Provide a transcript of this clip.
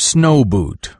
Snow boot.